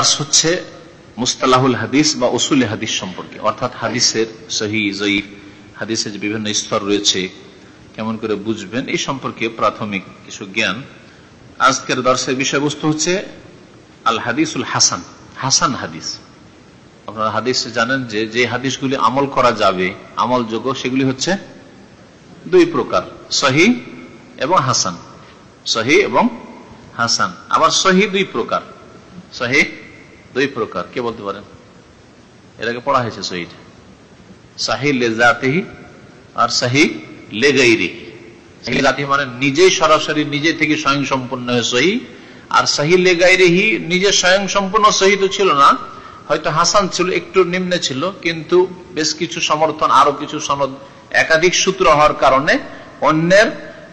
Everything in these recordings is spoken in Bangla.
দার্স হচ্ছে মুস্তালাহুল হাদিস বা ওসুল হাদিস সম্পর্কে। অর্থাৎ হাদিসের সহি, জয়ীফ হাদিসের যে বিভিন্ন স্তর রয়েছে, কেমন করে বুঝবেন, এই সম্পর্কে প্রাথমিক কিছু জ্ঞান। আজকের দর্শের বিষয়বস্তু হচ্ছে আল হাদিসুল হাসান হাসান হাদিস। আপনারা হাদিস জানেন যে যে হাদিসগুলি আমল করা যাবে, আমল যোগ্য, সেগুলি হচ্ছে দুই প্রকার, সহি এবং হাসান। সহি এবং হাসান। আবার সহি দুই প্রকার, সহি দুই প্রকার, কে বলতে পারেন? এটাকে পড়া হয়েছে সহিটা সাহি লেজাতেহি আর সাহি লেগাইরি জাতি মানে নিজেই সরাসরি নিজে থেকে স্বয়ং সম্পূর্ণ হয়ে সহি আর সাহি লেগাইরিহি নিজে স্বয়ং সম্পূর্ণ সহি তো ছিল না, হয়তো হাসান ছিল, একটু নিম্নে ছিল, কিন্তু বেশ কিছু সমর্থন, আরও কিছু সনদ, একাধিক সূত্র হওয়ার কারণে অন্যের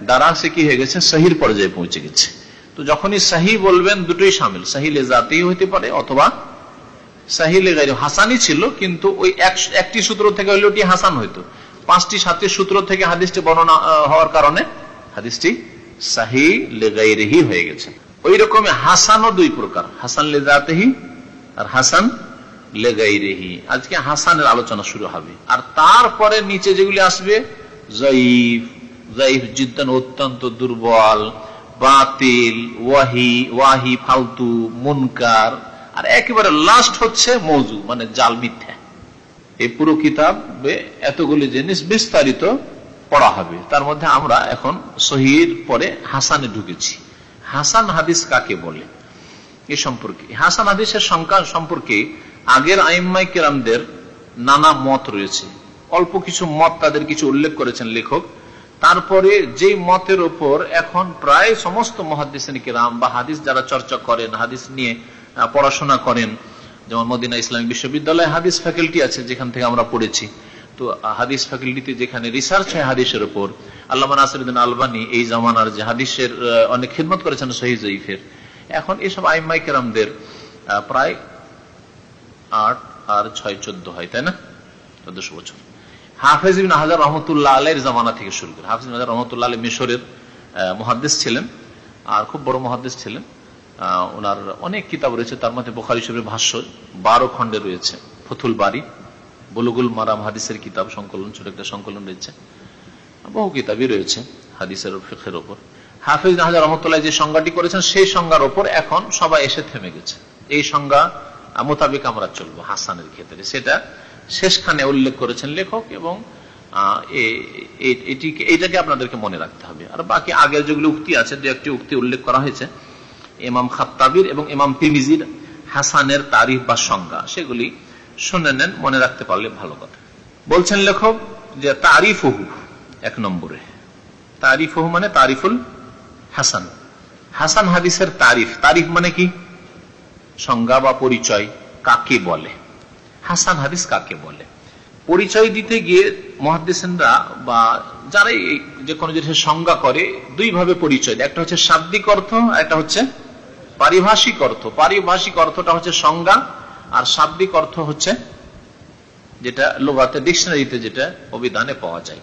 দ্বারা সে কি হয়ে গেছে? সহির পর্যায়ে পৌঁছে গেছে। তো যখনই সাহি বলবেন, দুটোই সামিল। সাহিলে জাতি হইতে পারে অথবা সাহিলে গাইরে হাসানই ছিল, কিন্তু ওই একটি সূত্র থেকে হইলে ওটি হাসান হইতো? পাঁচটি, সাতটি সূত্র থেকে হাদিসটি বর্ণনা হওয়ার কারণে হাদিসটি সাহি লেগাইরেহি হয়ে গেছে। ওই রকম হাসানও দুই প্রকার, হাসান লেজাতেহি আর হাসান লেগাইরেহি আজকে হাসানের আলোচনা শুরু হবে। আর তারপরে নিচে যেগুলি আসবে, জয়ীফ জয়ীফ জিদ্দান অত্যন্ত দুর্বল বাতিল, ওয়াহি ওয়াহি, ফালতু, মুনকার, আর একেবারে লাস্ট হচ্ছে মৌজু মানে জাল মিথ্যা। এই পুরো কিতাবে এতগুলি জিনিস বিস্তারিত পড়া হবে। তার মধ্যে আমরা এখন শহীদ পরে হাসানে ঢুকেছি। হাসান হাদিস কাকে বলে? এ সম্পর্কে। হাসান হাদিসের সংখ্যা সম্পর্কে আগের আইম্মাই কেরামদের নানা মত রয়েছে। অল্প কিছু মত তাদের কিছু উল্লেখ করেছেন লেখক। তারপরে যে মতের ওপর এখন প্রায় সমস্ত মহাদিসিনী কেরাম বা হাদিস যারা চর্চা করেন, হাদিস নিয়ে পড়াশোনা করেন, যেমন মদিনা ইসলামিক বিশ্ববিদ্যালয়ে হাদিস ফ্যাকাল্টি আছে যেখান থেকে আমরা পড়েছি। তো হাদিস ফ্যাকাল্টিতে যেখানে রিসার্চ হয় হাদিসের উপর আল্লাহ নাসিরুদ্দিন আলবানী এই জামানার যে হাদিসের অনেক খিদমত করেছেন শহীদ জয়ীফের। এখন এসব আইমাই কেরামদের প্রায় আট আর ছয় চোদ্দ হয়, তাই না? চোদ্দশো বছর। হাফেজ বিন হাজার রহমতুল্লাহ আলের জামানা থেকে শুরু করে। হাফিজ হাজার রহমতুল্লাহ আলী মিশরের মহাদ্দেশ ছিলেন, আর খুব বড় মহাদ্দেশ ছিলেন। ওনার অনেক কিতাব রয়েছে, তার মধ্যে বোখারি শরীফের ভাষ্য বারো খণ্ডে রয়েছে। ফতুল বাড়ি বলুগুল মারাম হাদিসের কিতাব, সংকলন, ছোট একটা সংকলন রয়েছে। বহু কিতাবই রয়েছে হাদিসের ফেখের ওপর। হাফিজ হাজার রহমতুল্লাহ যে সংজ্ঞাটি করেছেন, সেই সংজ্ঞার ওপর এখন সবাই এসে থেমে গেছে। এই সংজ্ঞা মোতাবেক আমরা চলবো হাসানের ক্ষেত্রে। সেটা শেষখানে উল্লেখ করেছেন লেখক এবং এইটাকে আপনাদেরকে মনে রাখতে হবে। আর বাকি আগের যেগুলো উক্তি আছে, দু একটি উক্তি উল্লেখ করা হয়েছে। ইমাম খাত্তাবির এবং ইমাম তিমিজির হাসানের তারিফ বা সংজ্ঞা, সেগুলি শুনে নেন, মনে রাখতে পারলে ভালো কথা। বলছেন লেখক যে তারিফ হু এক নম্বরে। তারিফ হু মানে তারিফুল হাসান। হাসান হাদিসের তারিফ। তারিফ মানে কি? সংজ্ঞা বা পরিচয় কাকে বলে? হাসান হাদিস কাকে বলে? পরিচয় দিতে গিয়ে মহাদিসেনরা বা যারা যে কোনো জিনিসের সংজ্ঞা করে, দুই ভাবে পরিচয় একটা হচ্ছে শাব্দিক অর্থ, একটা হচ্ছে পারিভাষিক অর্থ। পারিভাষিক অর্থটা হচ্ছে সংজ্ঞা, আর শাব্দিক অর্থ হচ্ছে যেটা লোগাতে ডিকশনারিতে যেটা অভিধানে পাওয়া যায়।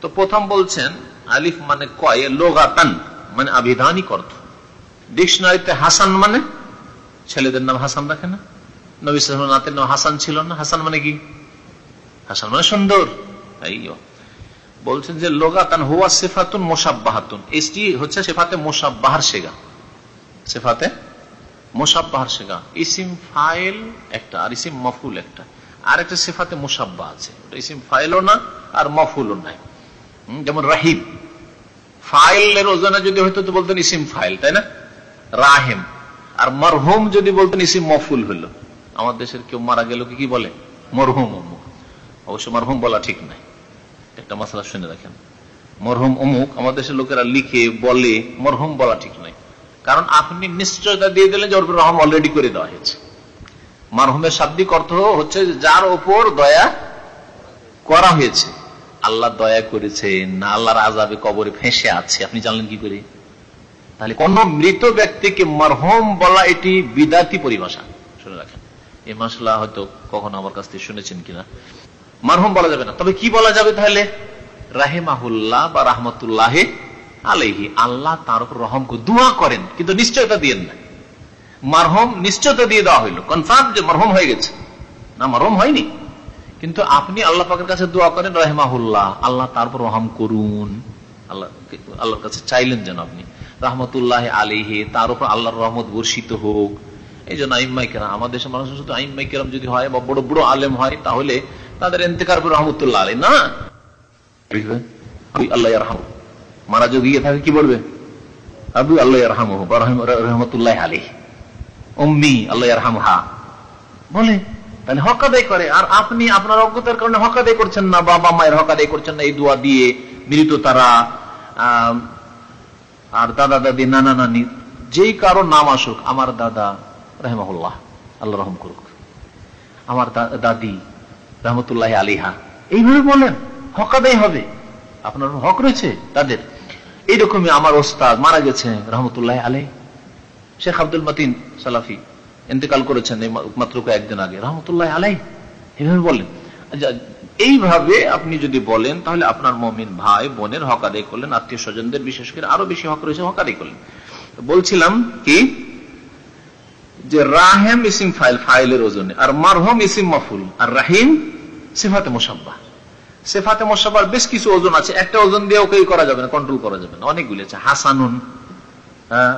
তো প্রথম বলছেন আলিফ মানে কয়? লোগাতান মানে আবিধানিক অর্থ। ডিকশনারিতে হাসান মানে ছেলেদের নাম হাসান রাখে না। নাতের নাম হাসান ছিল না? হাসান মানে কি? হাসান মানে সুন্দর। বলছেন যে লোগাতান হুয়া সেফাতুন এটি হচ্ছে সেফাতে শেগা। সেফাতে শেগা। ইসিম ফাইল একটা আর ইসিম মফুল একটা। আর একটা সেফাতে মোসাব্বা আছে। ইসিম ফাইলও না আর মফুলও নাই। যেমন রাহিম। ফাইলের ওজনে যদি হইতো তো বলতেন ইসিম ফাইল, তাই না? রাহেম। আর মরহুম যদি বলতেন ইসিম মফুল হলো আমার দেশের কেউ মারা গেল কি বলে? মরহুম অমুক। অবশ্য মরহুম বলা ঠিক নাই। একটা মশলা শুনে রাখেন। মরহুম অমুক, আমার দেশের লোকেরা লিখে, বলে, মরহুম বলা ঠিক নয় কারণ আপনি নিশ্চয়তা দিয়ে দিলেন যে ওর রহম অলরেডি করে দেওয়া হয়েছে। মারহুমের শাব্দিক অর্থ হচ্ছে যার ওপর দয়া করা হয়েছে। আল্লাহ দয়া করেছে, না আল্লাহর আজাবে কবরে ফেঁসে আছে। আপনি জানলেন কি করে? তাহলে কোন মৃত ব্যক্তিকে মারহম বলা এটি বিদাতি পরিভাষা। শুনে রাখেন। এই মশলা হয়তো কখনো আমার কাছ থেকে শুনেছেন কিনা। মারহম বলা যাবে না। তবে কি বলা যাবে তাহলে? রাহেমাহুল্লাহ বা রাহমতুল্লাহ আলহি আল্লাহ তার উপর রহম দোয়া করেন, কিন্তু নিশ্চয়তা দিয়েন না। মারহম নিশ্চয়তা দিয়ে দেওয়া হইল। কনফার্ম যে মারহম হয়ে গেছে। না, মারহম হয়নি। কিন্তু আপনি আল্লাহ পাকের কাছে দোয়া করেন, রহমাহুল্লাহ। আল্লাহ তারপর রহম করুন। আল্লাহ আল্লাহর কাছে চাইলেন যেন আপনি। রহমতুল্লাহ আলিহে তার উপর আল্লাহর রহমত বর্ষিত হোক। এই জন্য আইম্মাই কেরাম আমাদের দেশের মানুষ শুধু আইম্মাই কেরাম যদি হয় বা বড় বড় আলেম হয় তাহলে তাদের এতেকার করে রহমতুল্লাহ আলী না? আল্লাহ রহম মারা যদি গিয়ে থাকে কি বলবে? আবু আল্লাহ রহম রহমতুল্লাহ আলী অম্মি আল্লাহ রহম হা বলে তাহলে হক আদায় করে। আর আপনি আপনার অজ্ঞতার কারণে হক আদায় করছেন না বাবা মায়ের হক আদায় করছেন না এই দোয়া দিয়ে মৃত তারা আর দাদা দাদি নানা নানি যেই কারও নাম আসুক আমার দাদা রহমাহুল্লাহ আল্লাহ রহম করুক। আমার দাদি রহমতুল্লাহ আলিহা এইভাবে বলেন হক আদায় হবে। আপনার হক রয়েছে তাদের। এইরকমই আমার ওস্তাদ মারা গেছে রহমতুল্লাহ আলাই শেখ আব্দুল মতিন সালাফি ইন্তেকাল করেছেন মাত্র কয়েকদিন আগে। রহমতুল্লাহ আলাই এইভাবে বলেন আচ্ছা, এইভাবে আপনি যদি বলেন তাহলে আপনার মমিন ভাই বোনের হক আদায় করলেন আত্মীয় স্বজনদের বিশেষ করে আরও বেশি হক রয়েছে হক আদায় করলেন। বলছিলাম কি যে রাহেম ইসিম ফাইল, ফাইলের ওজনে, আর মারহম ইসিম মফুল। আর রাহিম, সিফাতে মোসাব্বা। সেফাতে মোসাব্বার বেশ কিছু ওজন আছে, একটা ওজন দিয়ে ওকে করা যাবে না কন্ট্রোল করা যাবে না। অনেকগুলি আছে, হাসানুন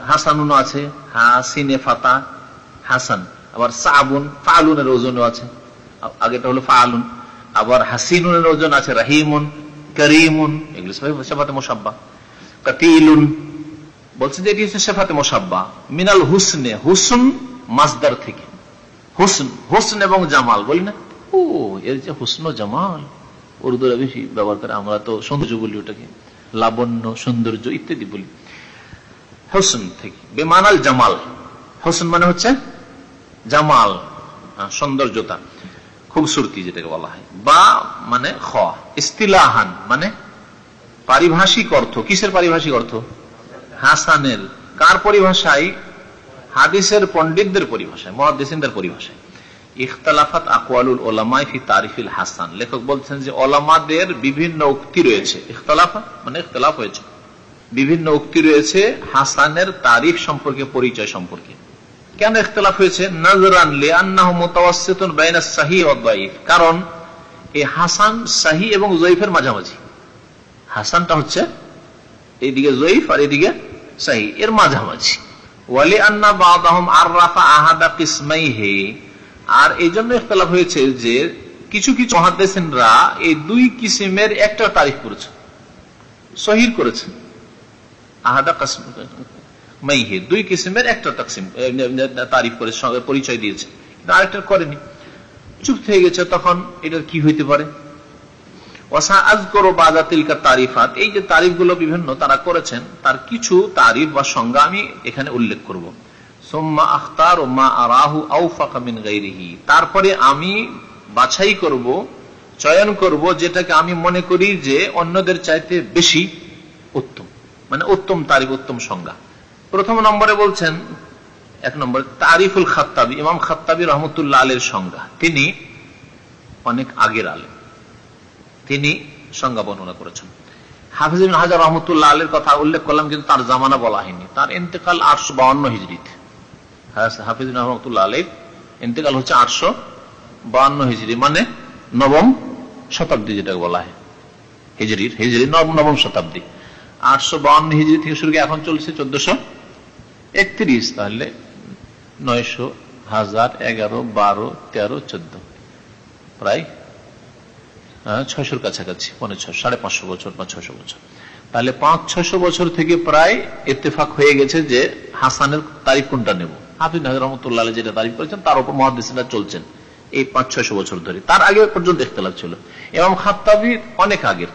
হাসানুন আছে, হাসিনে ফাতা, হাসান। আবার সাবুন, ফালুনের ওজনও আছে। আগেটা হলো ফালুন। আবার হাসিনুনের ওজন আছে, রাহিমুন, করিমুন, এগুলো সবাই সেফাতে মোসাব্বা। কাতিলুন, বলছে যে এটি হচ্ছে সেফাতে মোসাব্বা। মিনাল হুসনে, হুসন মাসদার থেকে। হুসন হুসন এবং জামাল, বলি না? ও, এর যে হুসন জামাল, উর্দুরা বেশি ব্যবহার করে, আমরা তো সৌন্দর্য বলি ওটাকে। লাবণ্য, সৌন্দর্য ইত্যাদি বলি। হোসন থেকে, বেমানাল জামাল। হোসন মানে হচ্ছে জামাল সৌন্দর্যতা, খুবসুরতি যেটাকে বলা হয়। বা মানে খ, ইস্তিলাহান মানে পারিভাষিক অর্থ। কিসের পারিভাষিক অর্থ? হাসানের। কার পরিভাষায় হাদিসের পণ্ডিতদের পরিভাষায় মহাদিসিনদের পরিভাষায়। ইখতালাফাত আকওয়ালুল ওলামাই ফি তারিফিল হাসান। লেখক বলছেন যে ওলামাদের বিভিন্ন উক্তি রয়েছে। ইখতালাফা মানে ইখতলাফ হয়েছে। বিভিন্ন উক্তি রয়েছে হাসানের তারিফ সম্পর্কে, পরিচয় সম্পর্কে। কেন ইখতলাফ হয়েছে? নজরান লিআন্নাহু মুতাওয়াসসিতুন বাইনা সাহি দাঈফ। কারণ, এই হাসান সাহি এবং জয়ীফের মাঝামাঝি। হাসানটা হচ্ছে, এইদিকে জয়ীফ আর এদিকে সাহি এর মাঝামাঝি। ওয়ালি আন্না বাদাহুম আররাফা আহাদা কিসমাইহি। আর এই জন্য ইখতলাফ হয়েছে যে কিছু কিছু মহাদেসিনরা এই দুই কিসিমের একটা তারিফ করেছে। সহির করেছে। আহাদা মাইহে দুই কিসিমের একটা তাকসিম তারিফ করে পরিচয় দিয়েছে। কিন্তু আরেকটা করেনি। চুপ থেকে গেছে, তখন এটার কি হইতে পারে? তারিফাত, এই যে তারিফগুলো বিভিন্ন তারা করেছেন, তার কিছু তারিফ বা সংজ্ঞা আমি এখানে উল্লেখ করব। সোম্মা আখতার ও মা আরাহু আউফাকামিন গাইরিহি তারপরে আমি বাছাই করব, চয়ন করব যেটাকে আমি মনে করি যে অন্যদের চাইতে বেশি উত্তম। মানে উত্তম তারিফ, উত্তম সংজ্ঞা। প্রথম নম্বরে বলছেন, এক নম্বর, তারিফুল খাত্তাবি, ইমাম খাত্তাবি রহমতুল্লাহ আলের সংজ্ঞা। তিনি অনেক আগের আলেম। তিনি সংজ্ঞা বর্ণনা করেছেন। হাফিজ হাজার রহমতুল্লাহ আলের কথা উল্লেখ করলাম, কিন্তু তার জামানা বলা হয়নি। তার ইন্তেকাল আটশো বাউন্ন হিজড়িতে হাফিজ রহমতুল্লাহ আলীর ইন্তেকাল হচ্ছে আটশো বান্ন হিজড়ি মানে নবম শতাব্দী যেটাকে বলা হয়। হিজড়ির হিজড়ি নবম শতাব্দী। আটশো বাউন্ন হিজড়ি থেকে শুরু এখন চলছে চোদ্দশো একত্রিশ, তাহলে নয়শো হাজার এগারো, বারো, তেরো, চোদ্দ। প্রায় ছয়শোর কাছাকাছি পনেরো ছশো সাড়ে পাঁচশো বছর বা ছশো বছর। তাহলে পাঁচ ছশো বছর থেকে প্রায় ইত্তেফাক হয়ে গেছে যে হাসানের তারিখ কোনটা নেব? হাফিজ রহমতুল্লাহ যেটা তারিফ করেছেন, তার উপর মহাদিসরা চলছেন এই পাঁচ, ছয়শো বছর ধরে। তার আগে পর্যন্ত ইখতলাফ ছিল। এবং খাতাবি অনেক আগের,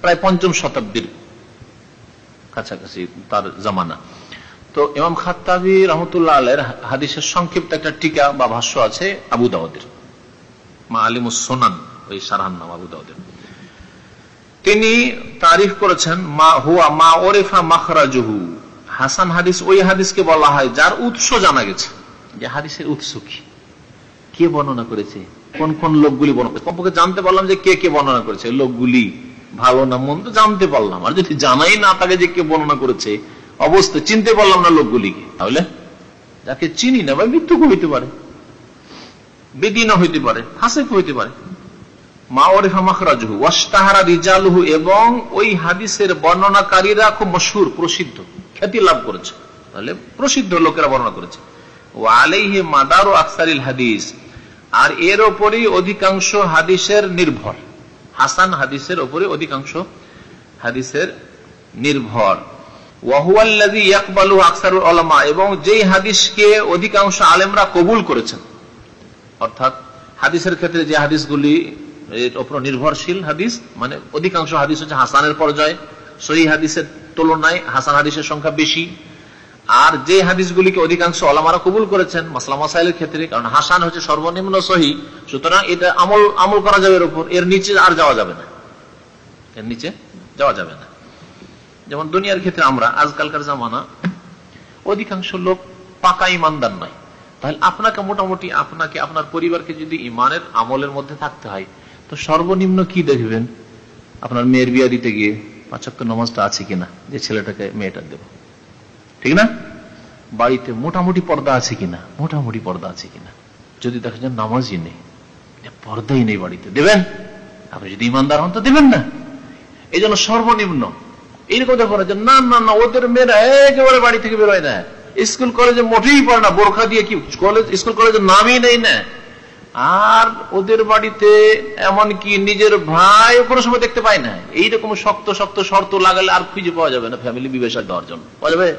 প্রায় পঞ্চম শতাব্দীর কাছাকাছি তার জামানা। তো ইমাম খাতাবি রহমতুল্লাহ আলের হাদিসের সংক্ষিপ্ত একটা টিকা বা ভাষ্য আছে আবু দাওয়াদের মা আলিমুস সোনান। ওই সারহান নাম আবু দাওয়াদের তিনি তারিফ করেছেন, মা হুয়া মা ওরেফা হাসান হাদিস ওই হাদিসকে বলা হয়, যার উৎস জানা গেছে। যে হাদিসের উৎস কি? কে বর্ণনা করেছে? কোন কোন লোকগুলি বর্ণনা কমপক্ষে জানতে পারলাম যে কে কে বর্ণনা করেছে। লোকগুলি ভালো না মন্দ জানতে পারলাম। আর যদি জানাই না থাকে যে কে বর্ণনা করেছে, অবস্থা চিনতে পারলাম না লোকগুলিকে। তাহলে? যাকে চিনি না, বা মৃত্যুক হইতে পারে। বেদিনা হইতে পারে হাসেক হইতে পারে মা ওরেফা মাখরাজহু ওয়াস্তাহারা রিজালহু এবং ওই হাদিসের বর্ণনাকারীরা খুব মশহুর, প্রসিদ্ধ, খ্যাতি লাভ করেছে। তাহলে প্রসিদ্ধ লোকেরা বর্ণনা করেছে। ও আলাইহে আকসারিল হাদিস, আর এর ওপরই অধিকাংশ হাদিসের নির্ভর। হাসান হাদিসের ওপরে অধিকাংশ হাদিসের নির্ভর। এবং যেই হাদিসকে অধিকাংশ আলেমরা কবুল করেছেন। অর্থাৎ হাদিসের ক্ষেত্রে যে হাদিসগুলি এর ওপর নির্ভরশীল হাদিস মানে অধিকাংশ হাদিস হচ্ছে হাসানের পর্যায়ে, সহি হাদিসের তুলনায় হাসান হাদিসের সংখ্যা বেশি। আর যে হাদিসগুলিকে অধিকাংশ অলামারা কবুল করেছেন মাসলা মাসাইলের ক্ষেত্রে, কারণ হাসান হচ্ছে সর্বনিম্ন সহি, সুতরাং এটা আমল আমল করা যাবে এর উপর, এর নিচে আর যাওয়া যাবে না। এর নিচে যাওয়া যাবে না। যেমন দুনিয়ার ক্ষেত্রে আমরা, আজকালকার জামানা, অধিকাংশ লোক পাকা ইমানদার নয়। তাহলে আপনাকে মোটামুটি, আপনাকে, আপনার পরিবারকে যদি ইমানের আমলের মধ্যে থাকতে হয় তো সর্বনিম্ন কি দেখবেন? আপনার মেয়ের বিয়া দিতে গিয়ে পাঁচাত্তর নামাজটা আছে কিনা? যে ছেলেটাকে মেয়েটা দেব। ঠিক না? বাড়িতে মোটামুটি পর্দা আছে কিনা? মোটামুটি পর্দা আছে কিনা? যদি দেখা যায় নামাজই নেই পর্দাই নেই বাড়িতে, দেবেন? আপনি যদি ইমানদার হন, তো দেবেন না। এই জন্য সর্বনিম্ন। এইরকম দেখো না যে না না না, ওদের মেয়েরা একেবারে বাড়ি থেকে বেরোয় না। স্কুল, কলেজে মোটেই পড়ে না। বোরখা দিয়ে কি, কলেজ, স্কুল কলেজের নামই নেই না। আর ওদের বাড়িতে এমন কি নিজের ভাই কোনো সময় দেখতে পায় না। এইরকম শক্ত শক্ত শর্ত লাগালে আর খুঁজে পাওয়া যাবে না ফ্যামিলি বিবেচনা দেওয়ার জন্য। পাওয়া যাবে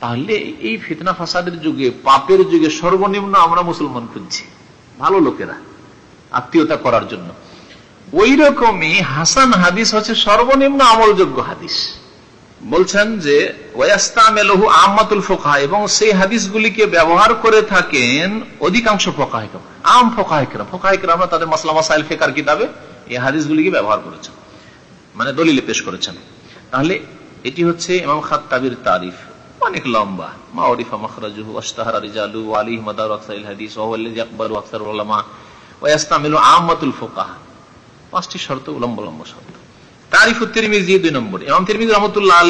তাহলে এই ফিতনা ফাসাদের যুগে, পাপের যুগে সর্বনিম্ন আমরা মুসলমান খুঁজছি। ভালো লোকেরা, আত্মীয়তা করার জন্য। ওই রকমই হাসান হাদিস হচ্ছে সর্বনিম্ন আমলযোগ্য হাদিস। বলছেন যে, ওয়াস্তামেলহু আহমাতুল ফোকা এবং সেই হাদিসগুলিকে ব্যবহার করে থাকেন অধিকাংশ ফোকাহিকম আম ফোকাহিকরা ফোকাহিকরা আমরা তাদের মাসলা মাসাইল, ফেকার কিতাবে এই হাদিসগুলিকে ব্যবহার করেছেন মানে দলিলে পেশ করেছেন। তাহলে এটি হচ্ছে ইমাম খাত্তাবির তারিফ, অনেক লম্বা। মা ওরিফা মখরাজুহু আশতাহারা রিজালু আলী মাদার আকসারিল হাদিস ওয়াল্লাযী ইয়াকবারু আকসারুল উলামা ওয়াস্তামিলু আহমাতুল ফোকাহা। পাঁচটি শর্ত লম্বা লম্বা শর্ত। তিরমিজি দুই নম্বর। তিরমিজি রহমতুল্লাহ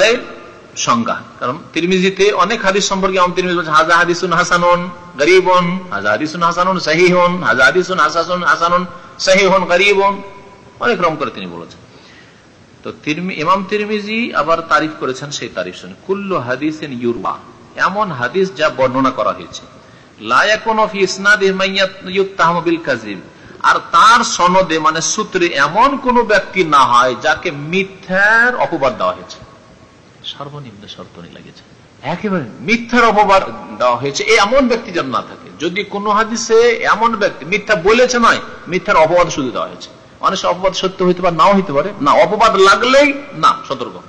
সংজ্ঞা। কারণ তিরমিজিতে অনেক হাদিস সম্পর্কে বলছে হাজা হাদিসুন গরিবন, হাজা হাদিসুন হাজা হাদিসুন গরিবন। অনেক রকম করে তিনি বলেছেন। তো ইমাম তিরমিজি আবার তারিফ করেছেন সেই তারিফ শুনে। কুল্লু হাদিসেন ইউরবা। এমন হাদিস যা বর্ণনা করা হয়েছে। লায়াকুন অফ ইসনাদ ইউত্তাহমবিল কাজিব আর তার সনদে মানে সূত্রে এমন কোন ব্যক্তি না হয় যাকে মিথ্যার অপবাদ দেওয়া হয়েছে। সর্বনিম্ন শর্ত লাগেছে। একেবারে মিথ্যার অপবাদ দেওয়া হয়েছে। এমন ব্যক্তি যেন না থাকে। যদি কোন হাদিসে এমন ব্যক্তি মিথ্যা বলেছে নয়, মিথ্যার অপবাদ শুধু দেওয়া হয়েছে। মানুষের অপবাদ সত্য হইতে পারে, নাও হইতে পারে। না, অপবাদ লাগলেই না, সতর্ক।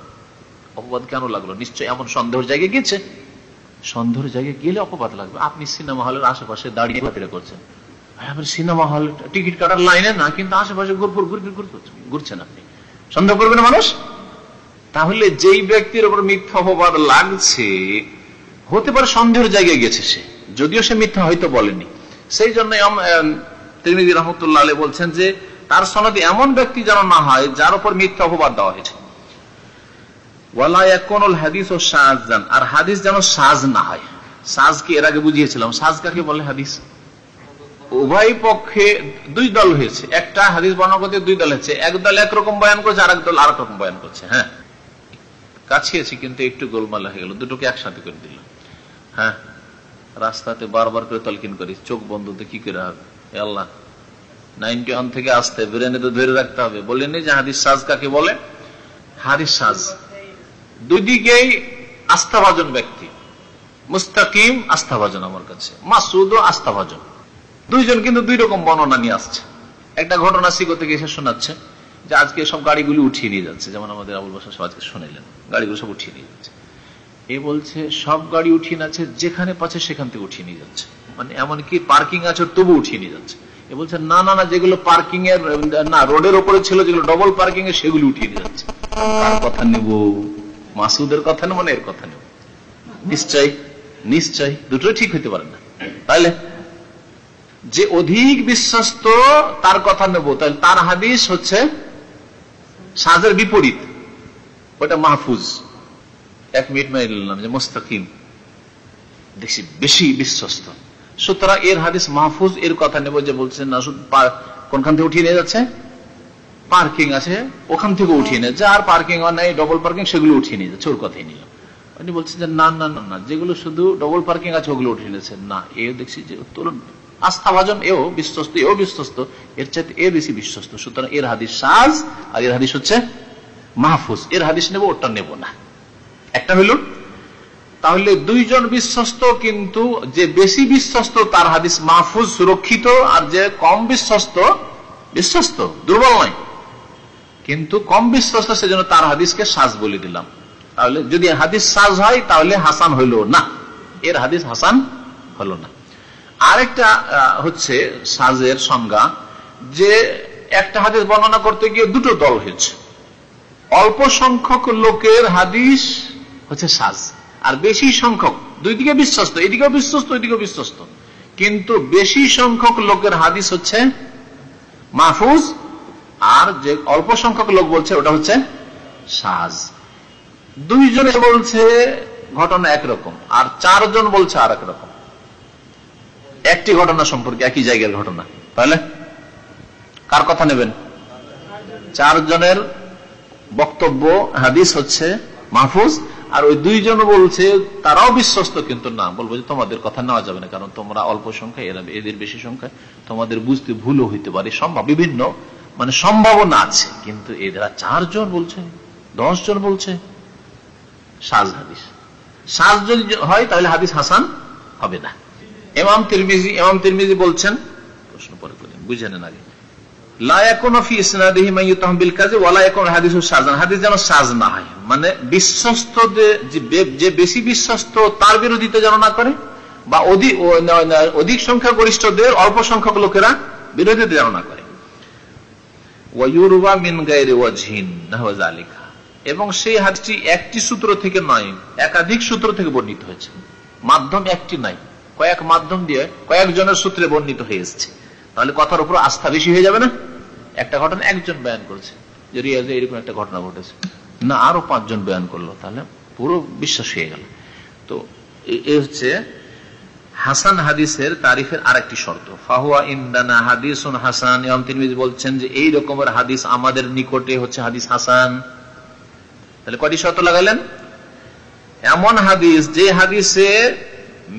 অপবাদ কেন লাগল? নিশ্চয় এমন সন্দেহের জায়গায় গেছে সন্দেহের জায়গায় গেলে অপবাদ লাগবে। আপনি সিনেমা হলের আশেপাশে দাঁড়িয়ে করছেন। সিনেমা হল, টিকিট কাটার লাইনে না, কিন্তু আশেপাশে ঘুরপুর ঘুরপুর ঘুরছেন আপনি। সন্দেহ করবে না মানুষ? তাহলে যেই ব্যক্তির উপর মিথ্যা অপবাদ লাগছে, হতে পারে সন্দেহের জায়গায় গেছে সে, যদিও সে মিথ্যা হয়তো বলেনি। সেই জন্য তিরমিজি রহমতুল্লাহ আলী বলছেন যে, তার সনদে এমন ব্যক্তি যেন না হয়, যার উপর মিথ্যা অপবাদ দেওয়া হয়েছে। হাদিস ও সাজান আর হাদিস যেন সাজ না হয়। সাজকে এর আগে বুঝিয়েছিলাম? সাজ কাকে বলে হাদিস? উভয় পক্ষে দুই দল হয়েছে। একটা হাদিস বর্ণনা করতে দুই দল হয়েছে। এক দল একরকম বয়ান করছে আর এক দল আর রকম বয়ান করছে হ্যাঁ? কাছিয়েছি কিন্তু একটু গোলমাল হয়ে গেল, দুটোকে একসাথে করে দিল হ্যাঁ? রাস্তাতে বারবার করে তলকিন করি চোখ বন্ধ তো কি করে হবে? আল্লাহ, নাইনটি ওয়ান থেকে আসতে ব্রেনে তো ধরে রাখতে হবে। বলেনি যে হাদিস সাজ কাকে বলে? হাদিস সাজ। দুই দিকেই আস্থাভাজন ব্যক্তি। মুস্তাকিম আস্থাভাজন আমার কাছে মাসুদ ও আস্থাভাজন। দুইজন কিন্তু দুই রকম বর্ণনা নিয়ে আসছে। একটা ঘটনা সিগো থেকে এসে শোনাচ্ছে যে আজকে সব গাড়িগুলি উঠিয়ে নিয়ে যাচ্ছে। যেমন আমাদের আবুল বাসা সব আজকে শুনেলেন, গাড়িগুলো সব উঠিয়ে নিয়ে যাচ্ছে। এ বলছে, সব গাড়ি উঠিয়ে নিচ্ছে যেখানে পাচ্ছে সেখান থেকে উঠিয়ে নিয়ে যাচ্ছে। মানে এমনকি পার্কিং আছে তবু উঠিয়ে নিয়ে যাচ্ছে। এ বলছে, না না না, যেগুলো পার্কিং এর, না, রোডের ওপরে ছিল, যেগুলো ডবল পার্কিং এ, সেগুলো উঠিয়ে নিয়ে যাচ্ছে। কার কথা নেব? মাসুদের কথা নেব মানে এর কথা নেব? নিশ্চয় নিশ্চয় দুটোই ঠিক হইতে পারে না। তাইলে যে অধিক বিশ্বস্ত, তার কথা নেব। তাহলে তার হাদিস হচ্ছে সাজের বিপরীত। ওটা মাহফুজ। এক মিনিট মেরে নিলাম যে মোস্তাকিম। দেখছি বেশি বিশ্বস্ত। সুতরাং এর হাদিস মাহফুজ, এর কথা নেব যে বলছেন না কোনখান থেকে উঠিয়ে নিয়ে যাচ্ছে? পার্কিং আছে, ওখান থেকে উঠিয়ে নিয়ে যার পার্কিং নেই ডবল পার্কিং সেগুলো উঠিয়ে নিয়ে যাচ্ছে। ওর কথাই নিলাম। উনি বলছেন যে, না না না না, যেগুলো শুধু ডবল পার্কিং আছে, ওগুলো উঠিয়ে নিয়েছে। না এ দেখছি যে, তুলন আস্থা ভাজন এও বিশ্বস্ত এও বিশ্বস্ত। এর চাইতে এ বেশি বিশ্বস্ত। সুতরাং এর হাদিস সাজ আর এর হাদিস হচ্ছে মাহফুজ। এর হাদিস নেব ওটা নেব না। একটা হইল তাহলে দুইজন বিশ্বস্ত কিন্তু যে বেশি বিশ্বস্ত তার হাদিস মাহফুজ সুরক্ষিত আর যে কম বিশ্বস্ত বিশ্বস্ত, দুর্বল নয়। কিন্তু কম বিশ্বস্ত সেজন্য তার হাদিসকে সাজ বলে দিলাম। তাহলে যদি হাদিস সাজ হয়, তাহলে হাসান হইল না। এর হাদিস হাসান হলো না। আরেকটা হচ্ছে সাজের সংজ্ঞা যে একটা হাদিস বর্ণনা করতে গিয়ে দুটো দল হয়েছে। অল্প সংখ্যক লোকের হাদিস হচ্ছে সাজ, আর বেশি সংখ্যক, দুই দিকে বিশ্বস্ত, এদিকেও বিশ্বস্ত, ওইদিকেও বিশ্বস্ত। কিন্তু বেশি সংখ্যক লোকের হাদিস হচ্ছে মাহফুজ, আর যে অল্প সংখ্যক লোক বলছে ওটা হচ্ছে সাজ। দুইজনে বলছে ঘটনা একরকম, আর চারজন বলছে আর রকম। একটি ঘটনা সম্পর্কে, একই জায়গার ঘটনা। তাহলে? কার কথা নেবেন? চারজনের বক্তব্য, হাদিস হচ্ছে মাহফুজ, আর ওই দুইজন বলছে, তারাও বিশ্বস্ত কিন্তু না। বলব যে তোমাদের কথা নেওয়া যাবে না, কারণ তোমরা অল্প সংখ্যায়, এরা এদের বেশি সংখ্যায় তোমাদের বুঝতে ভুলও হইতে পারে, সম্ভব, বিভিন্ন মানে সম্ভাবনা আছে, কিন্তু এরা চারজন বলছে দশ জন বলছে। সাজ হাদিস। সাজ যদি হয়, তাহলে হাদিস হাসান হবে না। এমাম তিরমিজি এমাম তিরমিজি বলছেন, প্রশ্ন পরে করেন বুঝে নেন আগে। মানে অধিক সংখ্যা গরিষ্ঠদের অল্প সংখ্যক লোকেরা বিরোধিতা যেন না করে। এবং সেই হাতটি একটি সূত্র থেকে নয়, একাধিক সূত্র থেকে বর্ণিত হয়েছে। মাধ্যম একটি নাই। কয়েক মাধ্যম দিয়ে কয়েকজনের সূত্রে বর্ণিত হয়ে এসছে। তাহলে কথার উপর আস্থা বেশি হয়ে যাবে না? একটা ঘটনা একজন বয়ান করছে, যে রিয়াজে এরকম একটা ঘটনা ঘটেছে। না, আরও পাঁচজন বয়ান করল, তাহলে পুরো বিশ্বাস হয়ে গেল। তো এ হচ্ছে হাসান হাদিসের তারিফের আরেকটি শর্ত। ফাহুয়া ইন্দানা হাদিস হাসান। তিনি বলছেন যে এই রকমের হাদিস আমাদের নিকটে হচ্ছে হাদিস হাসান। তাহলে কয়টি শর্ত লাগালেন? এমন হাদিস যে হাদিসে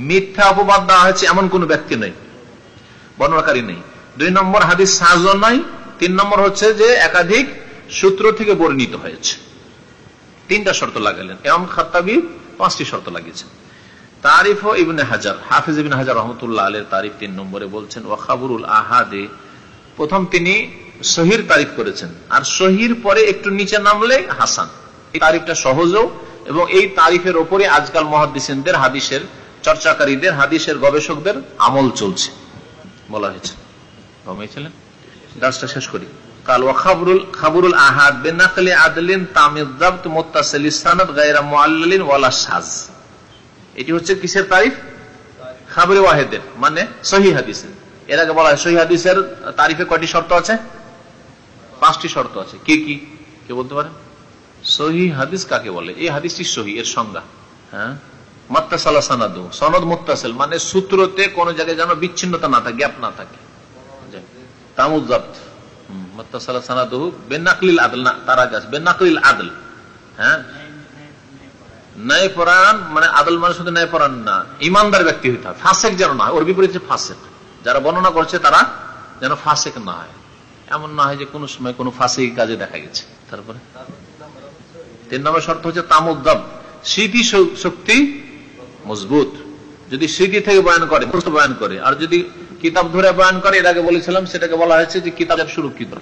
মিথ্যা অপবাদ দেওয়া হয়েছে এমন কোন ব্যক্তি নেই, বর্ণনাকারী নেই। দুই নম্বর হাদিস সাহায্য নয়, তিন নম্বর হচ্ছে যে একাধিক সূত্র থেকে বর্ণিত হয়েছে। তিনটা শর্ত লাগালেন। এম খাতাবি পাঁচটি শর্ত লাগিয়েছেন। তারিফ ইবনে হাজার, হাফিজ ইবিন হাজার রহমতুল্লাহ আলের তারিফ তিন নম্বরে বলছেন ওয়াখাবুরুল আহাদে, প্রথম তিনি শহীর তারিফ করেছেন, আর শহীর পরে একটু নিচে নামলে হাসান। এই তারিফটা সহজও, এবং এই তারিফের ওপরে আজকাল মহাদিসেনদের হাদিসের চর্চাকারীদের, হাদিসের গবেষকদের আমল চলছে, বলা হয়েছে। শেষ করি। মানে সহি হাদিসের। এর আগে বলা হয় তারিফে কয়টি শর্ত আছে? পাঁচটি শর্ত আছে। কি কি? কে বলতে পারেন সহি হাদিস কাকে বলে? এই হাদিসটি সহি, এর সংজ্ঞা। হ্যাঁ? মাত্তাসালা সানাদু মানে সূত্রতে কোন জায়গায় যেন বিচ্ছিন্নতা না থাকে, গ্যাপ না থাকে। মাত্তাসালা বেনাকলিল আদল, না, তার আগে আছে, বেনাকলিল আদল হ্যাঁ? মানে আদল মানে শুধু না, ইমানদার ব্যক্তি হইতে হয় ফাঁসেক যেন না ওর বিপরীতে ফাঁসেক। যারা বর্ণনা করছে তারা যেন ফাঁসেক না হয়। এমন না হয় যে কোনো সময় কোনো ফাঁসি কাজে দেখা গেছে। তারপরে? তিন নম্বর শর্ত হচ্ছে তামুদ্দাব স্মৃতি শক্তি মজবুত। যদি স্মৃতি থেকে বয়ান করে বয়ান করে, আর যদি কিতাব ধরে বয়ান করে, এর আগে বলেছিলাম, সেটাকে বলা হয়েছে যে কিতাবের সুরক্ষিত।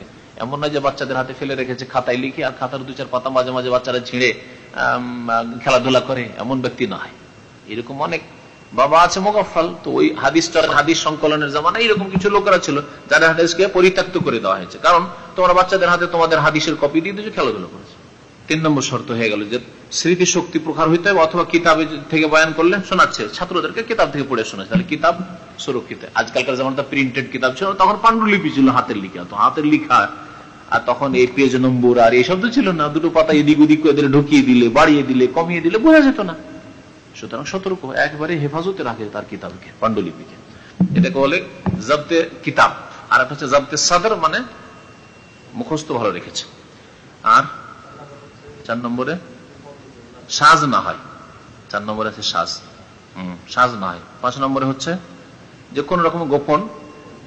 এমন নয় যে বাচ্চাদের হাতে ফেলে রেখেছে খাতায় লিখে, আর খাতার দু চার পাতা মাঝে মাঝে বাচ্চারা ছিঁড়ে খেলাধুলা করে, এমন ব্যক্তি না হয় এরকম অনেক বাবা আছে মোগাফাল তো ওই হাদিসটা হাদিস সংকলনের জামানা, এরকম কিছু লোকেরা ছিল যাদের হাদিসকে পরিত্যক্ত করে দেওয়া হয়েছে। কারণ তোমরা বাচ্চাদের হাতে তোমাদের হাদিসের কপি দিয়ে দিয়েছ, খেলাধুলা করেছে। তিন নম্বর শর্ত হয়ে গেল যে স্মৃতি শক্তি প্রকার হইতে হবে অথবা কিতাবে থেকে বয়ান করলে শোনাচ্ছে, ছাত্রদেরকে কিতাব থেকে পড়ে শোনাচ্ছে। তাহলে কিতাব সুরক্ষিত। আজকালকার যেমন প্রিন্টেড কিতাব ছিল, তখন পাণ্ডুলিপি ছিল হাতের লিখা। তো হাতের লিখা, আর তখন এই পেজ নম্বর আর এই শব্দ ছিল না। দুটো পাতা এদিক ওদিক এদের ঢুকিয়ে দিলে, বাড়িয়ে দিলে, কমিয়ে দিলে বোঝা যেত না। সুতরাং সতর্ক, একবারে হেফাজতে রাখে তার কিতাবকে, পাণ্ডুলিপিকে। এটাকে বলে জব্দে কিতাব, আর একটা হচ্ছে জব্দে সাদর মানে মুখস্থ ভালো রেখেছে। আর চার নম্বরে? সাজ না হয়। চার নম্বরে আছে সাজ। হম, সাজ না হয়। পাঁচ নম্বরে হচ্ছে যে কোন রকম গোপন,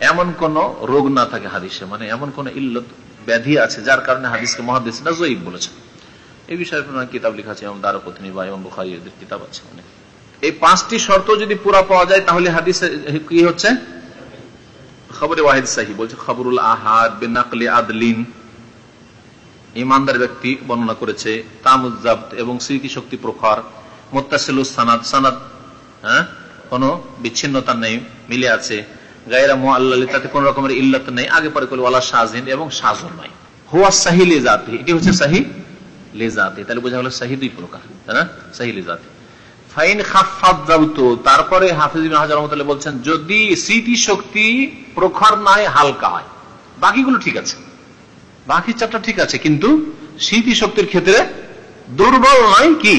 এমন কোন রোগ না থাকে হাদিসে। মানে এমন কোন ইল্লত, ব্যাধি আছে যার কারণে হাদিসকে মহাদিস না জয়ীব বলেছে এই বিষয়ে কিতাব লেখা আছে, এবং দারপত্নী বা এবং বুখারি এদের কিতাব আছে অনেক। এই পাঁচটি শর্ত যদি পুরা পাওয়া যায়, তাহলে হাদিস কি হচ্ছে? খবরে ওয়াহিদ সাহি বলছে, খবরুল আহাদ বে বেনাকলে আদলিন। ইমানদার ব্যক্তি বর্ণনা করেছে তামুজাব্দ এবং স্মৃতি শক্তি প্রখর, মোত্তাসিল সানাদ সানাদ হ্যাঁ? কোন বিচ্ছিন্নতা নেই, মিলে আছে। গায়রা মো আল্লাহ তাতে কোন রকমের ইল্লত নেই। আগে পরে করলে ওয়ালা শাহিন এবং শাহন নয়। হুয়া সাহি লেজাতি এটি হচ্ছে সাহি লেজাতি তাহলে বোঝা গেল সাহি দুই প্রকার না? সাহি লেজাতি ফাইন খাফাত তারপরে হাফিজ হাজার রহমতুল্লাহ বলছেন, যদি স্মৃতি শক্তি প্রখর নয় হালকা হয়। বাকিগুলো ঠিক আছে। বাকি চারটা ঠিক আছে, কিন্তু স্মৃতি শক্তির ক্ষেত্রে দুর্বল নয় কি?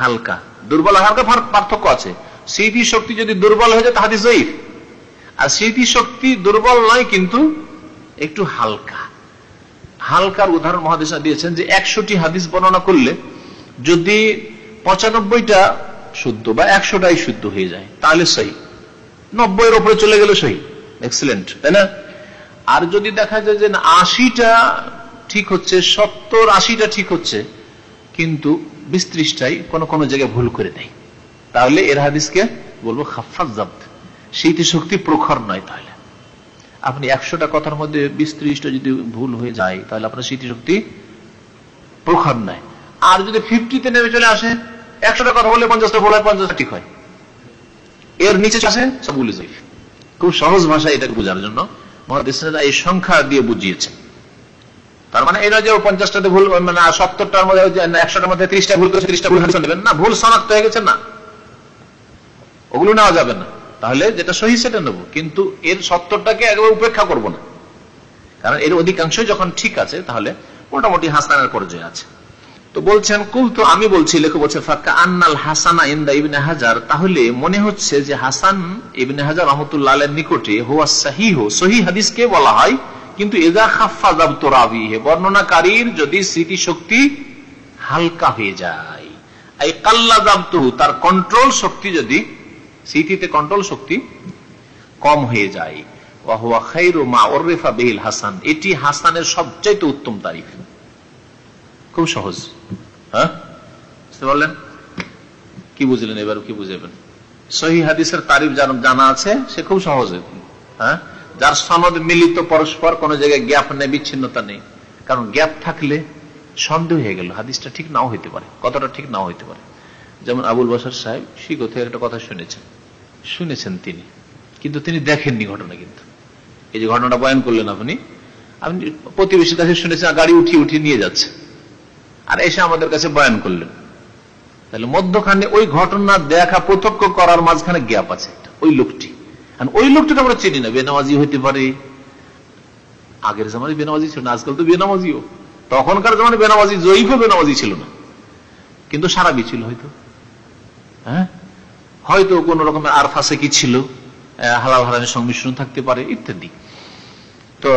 হালকা। দুর্বল হালকা পার্থক্য আছে। স্মৃতি শক্তি যদি দুর্বল হয়ে যায় তাহাদি জয়ীফ আর স্মৃতি শক্তি দুর্বল নয়, কিন্তু একটু হালকা। হালকার উদাহরণ মহাদেশা দিয়েছেন যে একশোটি হাদিস বর্ণনা করলে যদি পঁচানব্বইটা শুদ্ধ বা একশোটাই শুদ্ধ হয়ে যায়, তাহলে সহি। নব্বইয়ের ওপরে চলে গেলে সহি। এক্সিলেন্ট তাই না? আর যদি দেখা যায় যে আশিটা ঠিক হচ্ছে, সত্তর আশিটা ঠিক হচ্ছে, কিন্তু বিশ ত্রিশটাই কোনো কোনো জায়গায় ভুল করে দেয়। তাহলে এর হাদিসকে বলব খাফাজ স্মৃতি শক্তি প্রখর নয় তাহলে। আপনি একশোটা কথার মধ্যে বিশ ত্রিশটা যদি ভুল হয়ে যায়, তাহলে আপনার স্মৃতি শক্তি প্রখর নয়। আর যদি ফিফটিতে নেমে চলে আসে, একশোটা কথা বলে পঞ্চাশটা হয়, পঞ্চাশটা ঠিক হয়। এর নিচে আসে সব যাই খুব সহজ ভাষা এটাকে বোঝার জন্য এই সংখ্যা দিয়ে বুঝিয়েছেন। তার মানে এই নয় যে পঞ্চাশটাতে ভুল মানে সত্তরটার মধ্যে একশোটার মধ্যে ত্রিশটা ভুল ত্রিশটা ভুল না, ভুল শনাক্ত হয়ে গেছে, না। ওগুলো নেওয়া যাবে না। তাহলে যেটা সহি সেটা নেব। কিন্তু এর সত্তরটাকে একবার উপেক্ষা করব না। কারণ এর অধিকাংশই যখন ঠিক আছে, তাহলে মোটামুটি হাসানের পর্যায়ে আছে। তো বলছেন কুল তো আমি বলছি, লেখক বলছে ফাঁকা আন্নাল হাসানা ইন্দা ইবনে হাজার। তাহলে মনে হচ্ছে যে হাসান ইবনে হাজার রহমতুল্লাহ নিকটে হোয়া সাহি সহি হাদিসকে বলা হয়, কিন্তু এজা খাফা জাবত রাবিহে বর্ণনাকারীর যদি স্মৃতিশক্তি হালকা হয়ে যায়। এই কাল্লা তার কন্ট্রোল শক্তি যদি, স্মৃতিতে কন্ট্রোল শক্তি কম হয়ে যায়। হাসান। এটি হাসানের সবচাইতে উত্তম তারিফ খুব সহজ। হ্যাঁ? বুঝতে পারলেন? কি বুঝলেন এবার, কি বুঝেবেন সহি হাদিসের তারিফ যার জানা আছে, সে খুব সহজ। হ্যাঁ? যার সনদ মিলিত পরস্পর, কোন জায়গায় গ্যাপ নেই, বিচ্ছিন্নতা নেই। কারণ গ্যাপ থাকলে সন্দেহ হয়ে গেল, হাদিসটা ঠিক নাও হইতে পারে কতটা ঠিক নাও হইতে পারে। যেমন আবুল বাসার সাহেব শিখো থেকে একটা কথা শুনেছেন। শুনেছেন তিনি, কিন্তু তিনি দেখেননি ঘটনা কিন্তু। এই যে ঘটনাটা বয়ান করলেন আপনি আপনি প্রতিবেশীর কাছে শুনেছেন গাড়ি উঠিয়ে উঠিয়ে নিয়ে যাচ্ছে। আর এসে আমাদের কাছে বয়ান করলেন। তাহলে মধ্যখানে ওই ঘটনা দেখা প্রত্যক্ষ করার মাঝখানে গ্যাপ আছে ওই লোকটি। ওই লোকটাকে আমরা চিনি না, বেনামাজি হইতে পারে। আগের জামানে বেনামাজি ছিল না, আজকাল তো বেনামাজিও। তখনকার জামানে বেনামাজি, জয়ীফও বেনামাজি ছিল না। কিন্তু সারা ছিল হয়তো। হ্যাঁ? হয়তো কোন রকমের আর ফাঁসে কি ছিল হালাল হারামের সংমিশ্রণ থাকতে পারে, ইত্যাদি। তো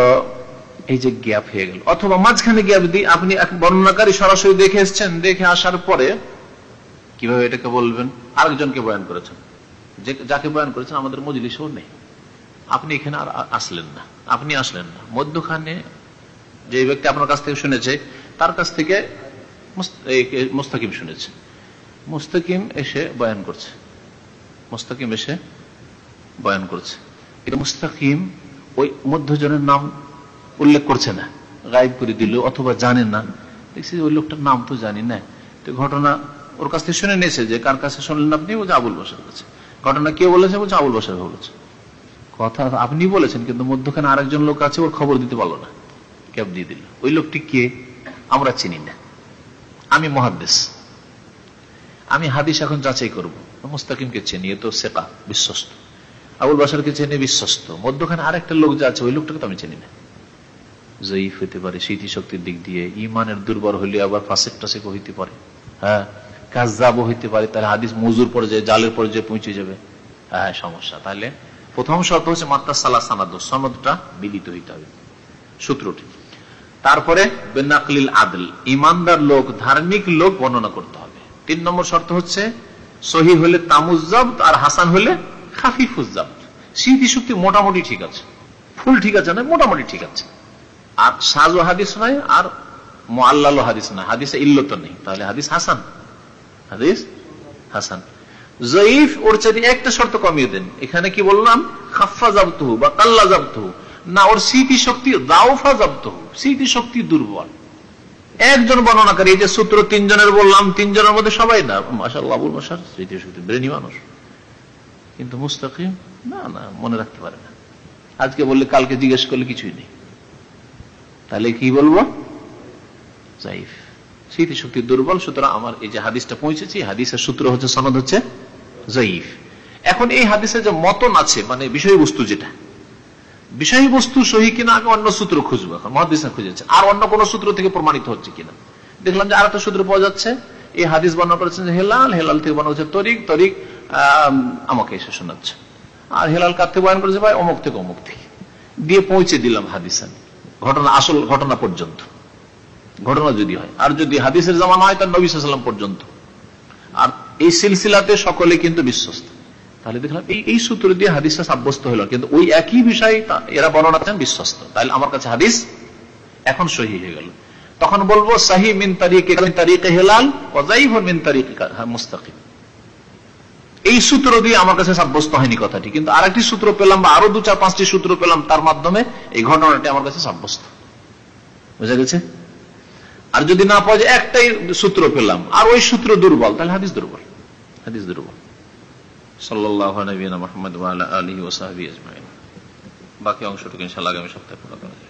এই যে গ্যাপ হয়ে গেল। অথবা মাঝখানে গ্যাপ দিয়ে আপনি এক বর্ণনাকারী সরাসরি দেখে এসছেন, দেখে আসার পরে কীভাবে এটাকে বলবেন? আরেকজনকে বয়ান করেছেন। যে, যাকে বয়ান করেছেন, আমাদের মজলিসও নেই। আপনি এখানে আর আসলেন না। আপনি আসলেন না। মধ্যখানে যে ব্যক্তি আপনার কাছ থেকে শুনেছে, তার কাছ থেকে মুস্তাকিম শুনেছে। মুস্তাকিম এসে বয়ান করছে। মুস্তাকিম এসে বয়ান করছে। এটা মুস্তাকিম ওই মধ্যজনের নাম উল্লেখ করছে না গাইব করে দিল অথবা জানেন না। দেখছি ওই লোকটার নাম তো জানি না। তো ঘটনা ওর কাছ থেকে শুনে নিয়েছে যে কার কাছে শুনলেন আপনি? বলছে আবুল বসার কাছে। ঘটনা কে বলেছে? বলছে আবুল বসার বলেছে। কথা আপনি বলেছেন, কিন্তু মধ্যখানে আরেকজন লোক আছে, ওর খবর দিতে পারল না। ক্যাব দিয়ে দিল। ওই লোকটি কে? আমরা চিনি না। আমি মহাদ্দেশ আমি হাদিস এখন যাচাই করব। মুস্তাকিমকে চিনি তো সেকা, বিশ্বস্ত। আবুল বাসারকে চেনে, বিশ্বস্ত। মধ্যখানে আরেকটা লোক যা আছে, ওই লোকটাকে তো আমি চিনি না। জয়ীফ হইতে পারে, স্মৃতিশক্তির দিক দিয়ে। ইমানের দুর্বল হলে আবার ফাঁসেক টাসেক হইতে পারে। হ্যাঁ কাজাবও হইতে পারে, তাহলে হাদিস মজুর পর্যায়ে জালের পর্যায়ে পৌঁছে যাবে। হ্যাঁ সমস্যা। তাহলে প্রথম শর্ত হচ্ছে মাত্রা সালা সানাদ, সনদটা মিলিত হইতে হবে। সূত্রটি। তারপরে বেনাকলিল আদল ইমানদার লোক, ধার্মিক লোক বর্ণনা করতে হবে। তিন নম্বর শর্ত হচ্ছে সহি হলে তামুজাব আর হাসান হলে খাফিফুজাব স্মৃতি শক্তি মোটামুটি ঠিক আছে। ফুল ঠিক আছে না, মোটামুটি ঠিক আছে। আর সাজু হাদিস নয়, আর মোয়াল্লাল হাদিস নয়। হাদিসে ইল্লত নেই। তাহলে হাদিস হাসান। হাদিস হাসান। জয়ীফ ওর একটা শর্ত কমিয়ে দেন। এখানে কি বললাম? খাফা বা কাল্লা না, ওর স্মৃতি শক্তি স্মৃতি শক্তি দুর্বল। একজন বর্ণনাকারী, এই যে সূত্র তিনজনের বললাম, তিনজনের মধ্যে সবাই না মাসাল আবুল মাসার স্মৃতি শক্তি ব্রেনি মানুষ। কিন্তু মুস্তাকিম, না না, মনে রাখতে পারে না। আজকে বললে, কালকে জিজ্ঞেস করলে কিছুই নেই। তাহলে কি বলব? জাইফ স্মৃতি শক্তি দুর্বল সুতরাং আমার এই যে হাদিসটা পৌঁছেছি হাদিসের সূত্র হচ্ছে সনদ হচ্ছে জয়ীফ এখন এই হাদিসে যে মতন আছে মানে বিষয়বস্তু যেটা বিষয়বস্তু সহি কিনা আমি অন্য সূত্র খুঁজবো এখন মহাদিসা খুঁজেছে। আর অন্য কোন সূত্র থেকে প্রমাণিত হচ্ছে কিনা? দেখলাম যে আর একটা সূত্র পাওয়া যাচ্ছে এই হাদিস বর্ণনা করেছেন হেলাল হেলাল থেকে বর্ণনা হচ্ছে তরিক তরিক আমাকে এসে শোনাচ্ছে। আর হেলাল কার থেকে বয়ান করেছে ভাই? অমুক থেকে অমুক থেকে। দিয়ে পৌঁছে দিলাম হাদিসা। ঘটনা, আসল ঘটনা পর্যন্ত। ঘটনা যদি হয়। আর যদি হাদিসের জামানা হয়, তার নবী সাল্লাম পর্যন্ত। আর এই সিলসিলাতে সকলে কিন্তু বিশ্বস্ত। তাহলে দেখলাম, এই এই সূত্র দিয়ে হাদিসটা সাব্যস্ত হলো, কিন্তু ওই একই বিষয় এরা বর্ণনা করেন বিশ্বস্ত। তাহলে আমার কাছে হাদিস এখন সহি হয়ে গেল। তখন বলব, সাহি মিন তারিকে তারিকে হেলাল অজাইভ মিন তারিকে মুস্তাকিম। এই সূত্র দিয়ে আমার কাছে সাব্যস্ত হয়নি কথাটি, কিন্তু আরেকটি সূত্র পেলাম বা আরও দু চার পাঁচটি সূত্র পেলাম, তার মাধ্যমে এই ঘটনাটি আমার কাছে সাব্যস্ত। বুঝা গেছে? আর যদি না পাওয়া যায়, একটাই সূত্র পেলাম। আর ওই সূত্র দুর্বল। তাহলে হাদিস দুর্বল। হাদিস দুর্বল। সাল্লাহ নবীনা মোহাম্মদ আলী ওসাহাবি আজমাইন। বাকি অংশটুকু ইনশাল্লাহ আগামী সপ্তাহে